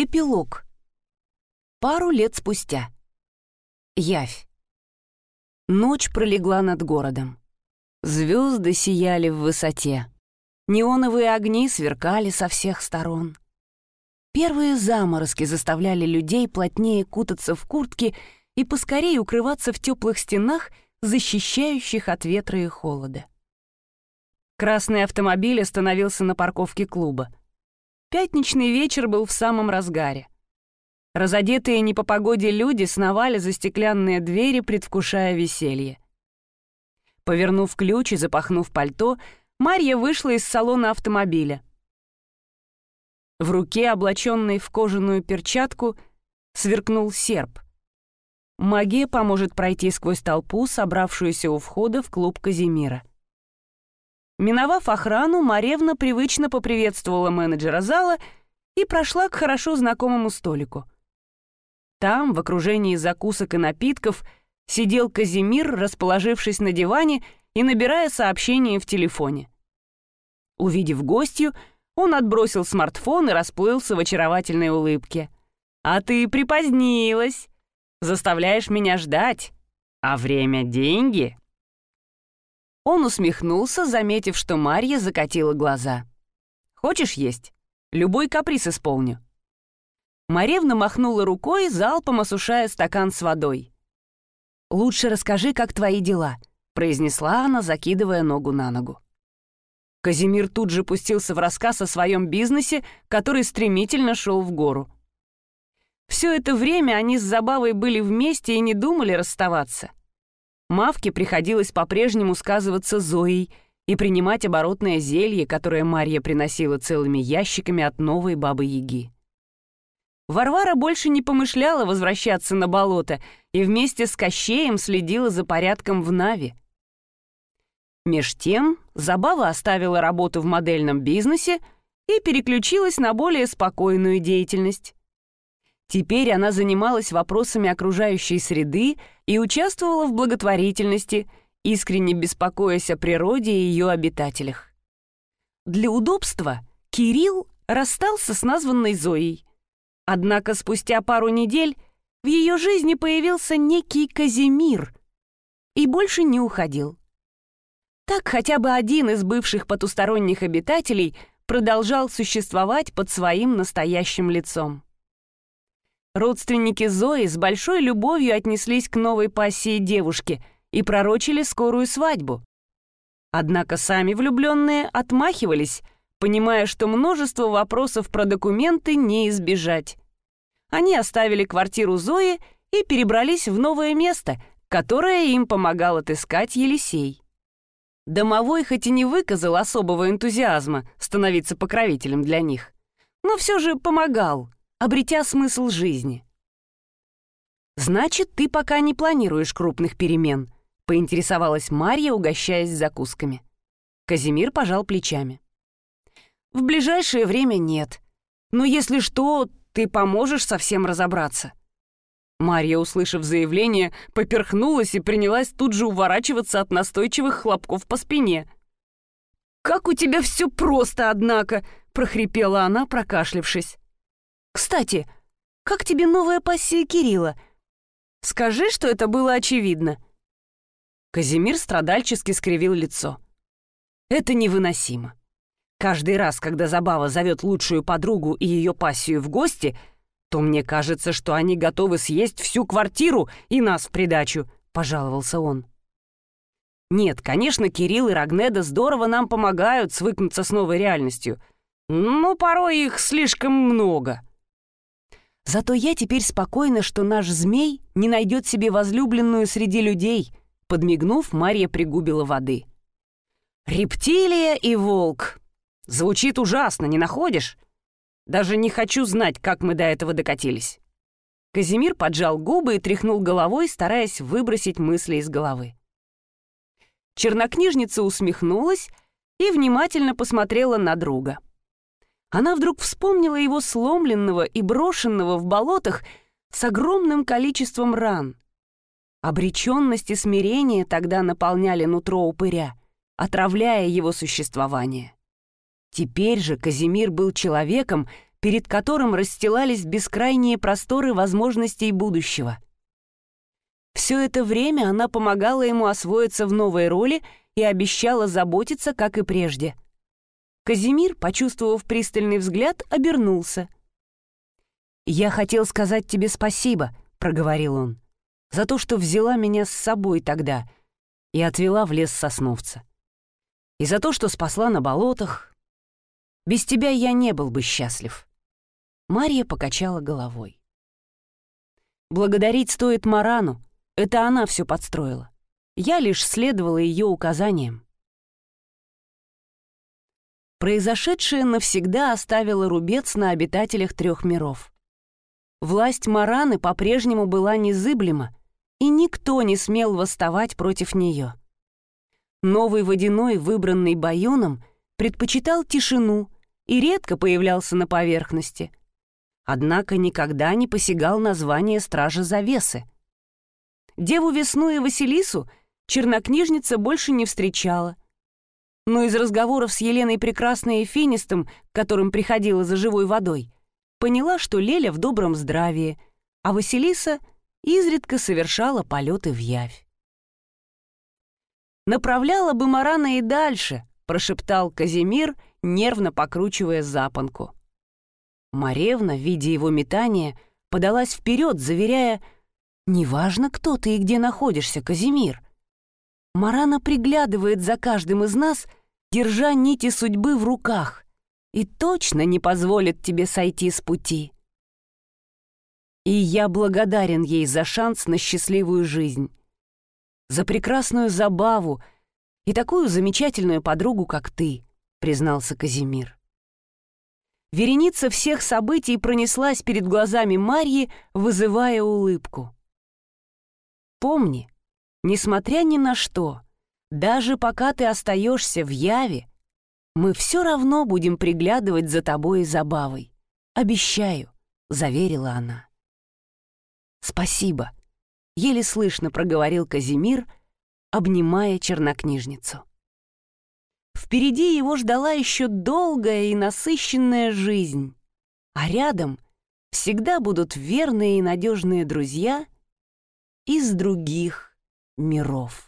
Эпилог. Пару лет спустя. Явь. Ночь пролегла над городом. Звезды сияли в высоте. Неоновые огни сверкали со всех сторон. Первые заморозки заставляли людей плотнее кутаться в куртки и поскорее укрываться в теплых стенах, защищающих от ветра и холода. Красный автомобиль остановился на парковке клуба. Пятничный вечер был в самом разгаре. Разодетые не по погоде люди сновали за стеклянные двери, предвкушая веселье. Повернув ключ и запахнув пальто, Марья вышла из салона автомобиля. В руке, облаченной в кожаную перчатку, сверкнул серп. Магия поможет пройти сквозь толпу, собравшуюся у входа в клуб Казимира. Миновав охрану, Маревна привычно поприветствовала менеджера зала и прошла к хорошо знакомому столику. Там, в окружении закусок и напитков, сидел Казимир, расположившись на диване и набирая сообщение в телефоне. Увидев гостью, он отбросил смартфон и расплылся в очаровательной улыбке. «А ты припозднилась! Заставляешь меня ждать! А время — деньги!» Он усмехнулся, заметив, что Марья закатила глаза. «Хочешь есть? Любой каприз исполню». Маревна махнула рукой, залпом осушая стакан с водой. «Лучше расскажи, как твои дела», — произнесла она, закидывая ногу на ногу. Казимир тут же пустился в рассказ о своем бизнесе, который стремительно шел в гору. Все это время они с Забавой были вместе и не думали расставаться. Мавке приходилось по-прежнему сказываться Зоей и принимать оборотное зелье, которое Марья приносила целыми ящиками от новой бабы-яги. Варвара больше не помышляла возвращаться на болото и вместе с Кощеем следила за порядком в Нави. Меж тем Забава оставила работу в модельном бизнесе и переключилась на более спокойную деятельность. Теперь она занималась вопросами окружающей среды и участвовала в благотворительности, искренне беспокоясь о природе и ее обитателях. Для удобства Кирилл расстался с названной Зоей. Однако спустя пару недель в ее жизни появился некий Казимир и больше не уходил. Так хотя бы один из бывших потусторонних обитателей продолжал существовать под своим настоящим лицом. Родственники Зои с большой любовью отнеслись к новой пассии девушки и пророчили скорую свадьбу. Однако сами влюбленные отмахивались, понимая, что множество вопросов про документы не избежать. Они оставили квартиру Зои и перебрались в новое место, которое им помогал отыскать Елисей. Домовой хоть и не выказал особого энтузиазма становиться покровителем для них, но все же помогал — обретя смысл жизни. «Значит, ты пока не планируешь крупных перемен», — поинтересовалась Марья, угощаясь закусками. Казимир пожал плечами. «В ближайшее время нет. Но если что, ты поможешь совсем разобраться». Марья, услышав заявление, поперхнулась и принялась тут же уворачиваться от настойчивых хлопков по спине. «Как у тебя все просто, однако!» — прохрипела она, прокашлявшись. Кстати, как тебе новая пассия Кирилла? Скажи, что это было очевидно». Казимир страдальчески скривил лицо. «Это невыносимо. Каждый раз, когда Забава зовет лучшую подругу и ее пассию в гости, то мне кажется, что они готовы съесть всю квартиру и нас в придачу», — пожаловался он. «Нет, конечно, Кирилл и Рагнеда здорово нам помогают свыкнуться с новой реальностью, но порой их слишком много». Зато я теперь спокойна, что наш змей не найдет себе возлюбленную среди людей», подмигнув, Марья пригубила воды. «Рептилия и волк. Звучит ужасно, не находишь? Даже не хочу знать, как мы до этого докатились». Казимир поджал губы и тряхнул головой, стараясь выбросить мысли из головы. Чернокнижница усмехнулась и внимательно посмотрела на друга она вдруг вспомнила его сломленного и брошенного в болотах с огромным количеством ран. Обреченность и смирение тогда наполняли нутро упыря, отравляя его существование. Теперь же Казимир был человеком, перед которым расстилались бескрайние просторы возможностей будущего. Все это время она помогала ему освоиться в новой роли и обещала заботиться, как и прежде. Казимир, почувствовав пристальный взгляд, обернулся. «Я хотел сказать тебе спасибо», — проговорил он, «за то, что взяла меня с собой тогда и отвела в лес сосновца. И за то, что спасла на болотах. Без тебя я не был бы счастлив». Мария покачала головой. «Благодарить стоит Марану. Это она все подстроила. Я лишь следовала ее указаниям». Произошедшее навсегда оставило рубец на обитателях трех миров. Власть Мараны по-прежнему была незыблема, и никто не смел восставать против нее. Новый водяной, выбранный Баюном, предпочитал тишину и редко появлялся на поверхности, однако никогда не посягал на звание Стража Завесы. Деву Весну и Василису чернокнижница больше не встречала. Но из разговоров с Еленой Прекрасной и Финистом, к которым приходила за живой водой, поняла, что Леля в добром здравии, а Василиса изредка совершала полеты в явь. «Направляла бы Марана и дальше», — прошептал Казимир, нервно покручивая запонку. Маревна, видя его метание, подалась вперед, заверяя, «Неважно, кто ты и где находишься, Казимир. Марана приглядывает за каждым из нас, держа нити судьбы в руках, и точно не позволит тебе сойти с пути. И я благодарен ей за шанс на счастливую жизнь, за прекрасную забаву и такую замечательную подругу, как ты», — признался Казимир. Вереница всех событий пронеслась перед глазами Марьи, вызывая улыбку. «Помни, несмотря ни на что, даже пока ты остаешься в яве, мы все равно будем приглядывать за тобой и забавой. Обещаю», — заверила она. «Спасибо», — еле слышно проговорил Казимир, обнимая чернокнижницу. Впереди его ждала еще долгая и насыщенная жизнь, а рядом всегда будут верные и надежные друзья из других миров.